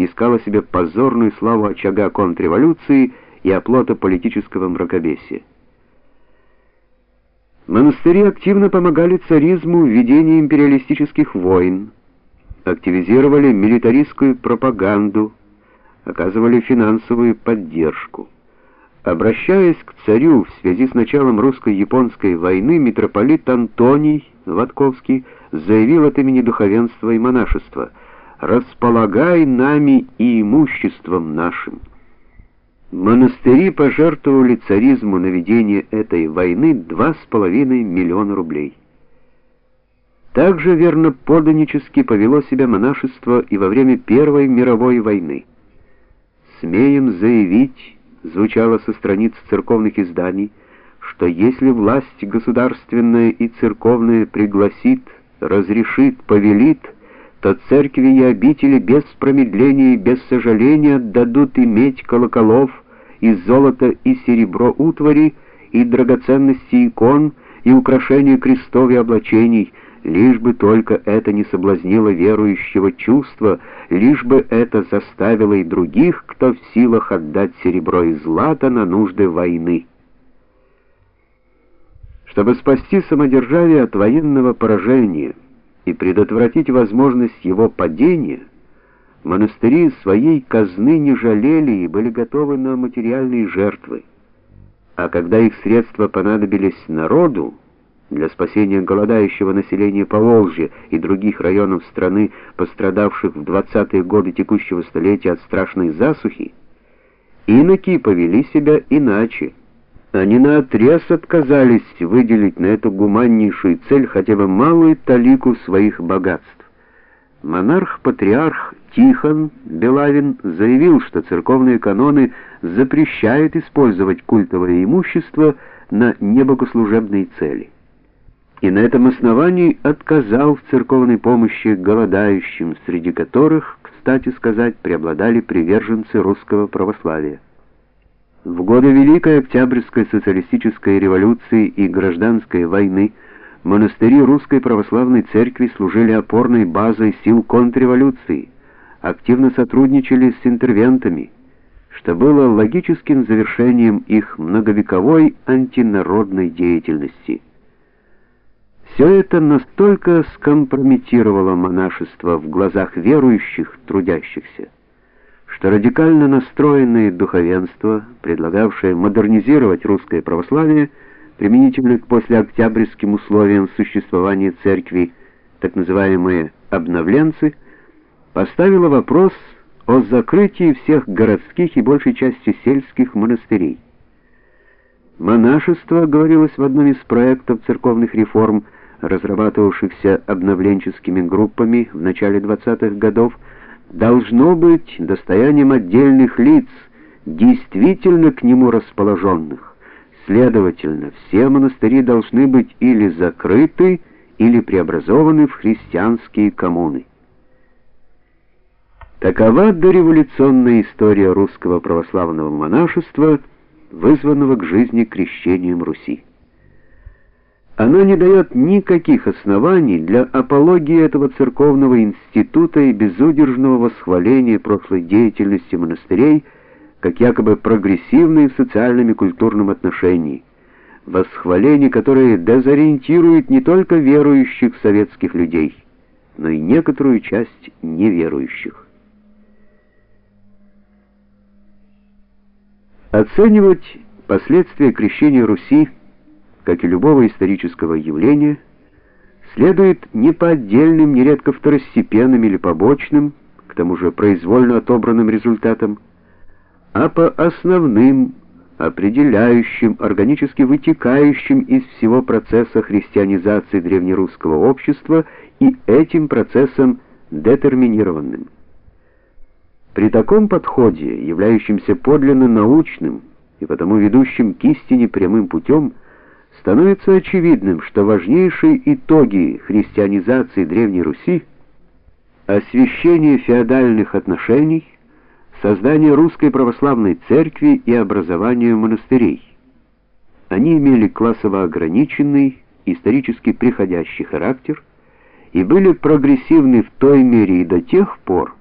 снискала себе позорную славу очага контрреволюции и оплота политического мракобесия. Монастыри активно помогали царизму в ведении империалистических войн, активизировали милитаристскую пропаганду, оказывали финансовую поддержку. Обращаясь к царю в связи с началом русско-японской войны, митрополит Антоний Ватковский заявил от имени духовенства и монашества: "Располагай нами и имуществом нашим". Монастыри пожертвовали царизму на ведение этой войны два с половиной миллиона рублей. Также верно подданнически повело себя монашество и во время Первой мировой войны. Смеем заявить, звучало со страниц церковных изданий, что если власть государственная и церковная пригласит, разрешит, повелит, то церкви и обители без промедления и без сожаления дадут иметь колоколов и золото и серебро утвари и драгоценности икон и украшения крестов и облачений, лишь бы только это не соблазнило верующего чувства, лишь бы это заставило и других, кто в силах отдать серебро и злато на нужды войны. Чтобы спасти самодержавие от военного поражения и предотвратить возможность его падения, монастыри своей казны не жалели и были готовы на материальные жертвы. А когда их средства понадобились народу, для спасения голодающего населения Поволжья и других районов страны, пострадавших в 20-е годы текущего столетия от страшной засухи, иноки повели себя иначе. Они наотрез отказались выделить на эту гуманнейшую цель хотя бы малую талику своих богатств. Монарх-патриарх Тихон Белавин заявил, что церковные каноны запрещают использовать культовое имущество на небогослужебные цели и на этом основании отказал в церковной помощи голодающим, среди которых, кстати сказать, преобладали приверженцы русского православия. В годы Великой Октябрьской социалистической революции и гражданской войны монастыри Русской православной церкви служили опорной базой сил контрреволюции, активно сотрудничали с интервентами, что было логическим завершением их многовековой антинародной деятельности. Все это настолько скомпрометировало монашество в глазах верующих, трудящихся, что радикально настроенное духовенство, предлагавшее модернизировать русское православие, применительно к послеоктябрьским условиям существования церкви, так называемые обновленцы, поставило вопрос о закрытии всех городских и большей части сельских монастырей. Монашество, говорилось в одном из проектов церковных реформ, разрабатывавшихся обновленческими группами в начале 20-х годов, должно быть достоянием отдельных лиц, действительно к нему расположенных. Следовательно, все монастыри должны быть или закрыты, или преобразованы в христианские коммуны. Такова дореволюционная история русского православного монашества, вызванного к жизни крещением Руси. Она не дает никаких оснований для апологии этого церковного института и безудержного восхваления прошлой деятельности монастырей как якобы прогрессивной в социальном и культурном отношении. Восхваление, которое дезориентирует не только верующих советских людей, но и некоторую часть неверующих. Оценивать последствия крещения Руси как и любого исторического явления, следует не по отдельным, нередко второстепенным или побочным, к тому же произвольно отобранным результатам, а по основным, определяющим, органически вытекающим из всего процесса христианизации древнерусского общества и этим процессом детерминированным. При таком подходе, являющемся подлинно научным и потому ведущим к истине прямым путем, становится очевидным, что важнейшие итоги христианизации Древней Руси освящение феодальных отношений, создание русской православной церкви и образование монастырей. Они имели классово ограниченный, исторически приходящий характер и были прогрессивны в той мере и до тех пор,